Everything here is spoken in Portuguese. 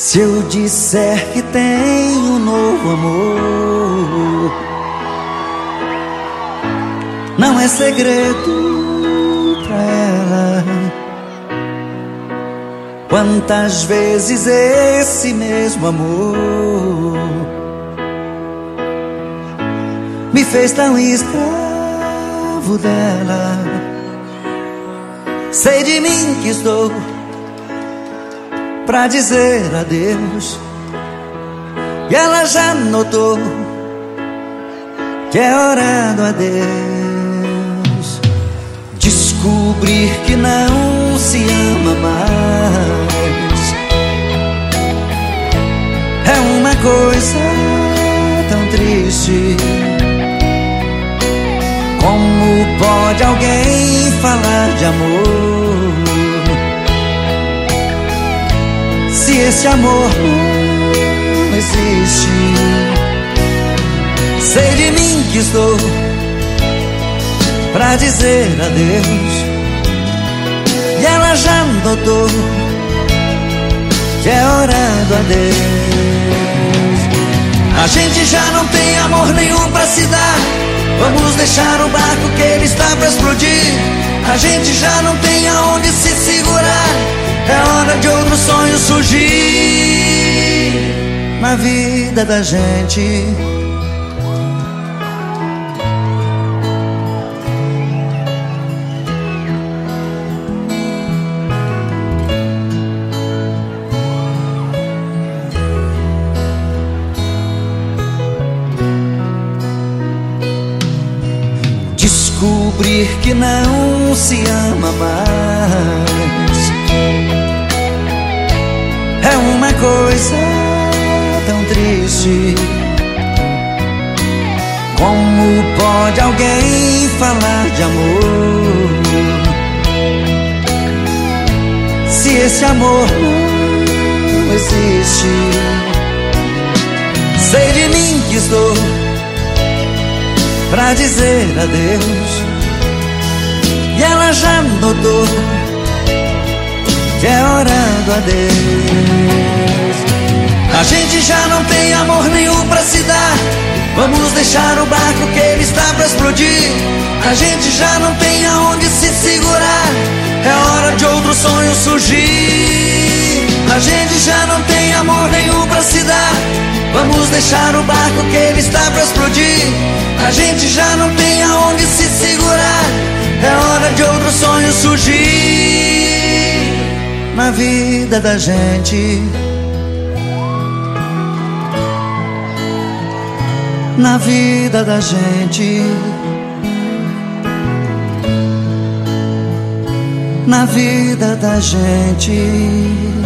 Se eu disser que tenho um novo amor, não é segredo pra ela. Quantas vezes esse mesmo amor me fez tão escravo dela. Sei de mim que estou pra dizer adeus. E ela já notou que é hora do adeus. Descobrir que não se ama mais é uma coisa tão triste. Como pode alguém falar de amor? Se esse amor não existe. Sei de mim que estou pra dizer adeus. E ela já notou que é hora do adeus. A gente já não tem amor nenhum pra se dar. Vamos deixar o barco que ele está pra explodir. A gente já não tem aonde se segurar. É hora de outro sonho surgir na vida da gente. Descobrir que não se ama mais uma coisa tão triste. Como pode alguém falar de amor? Se esse amor não existe, sei de mim que estou pra dizer adeus. E ela já notou que é hora do adeus. A gente já não tem amor nenhum pra se dar. Vamos deixar o barco que ele está pra explodir. A gente já não tem aonde se segurar. É hora de outro sonho surgir. A gente já não tem amor nenhum pra se dar. Vamos deixar o barco que ele está pra explodir. A gente já não tem aonde se segurar. É hora de outro sonho surgir na vida da gente. Na vida da gente. Na vida da gente.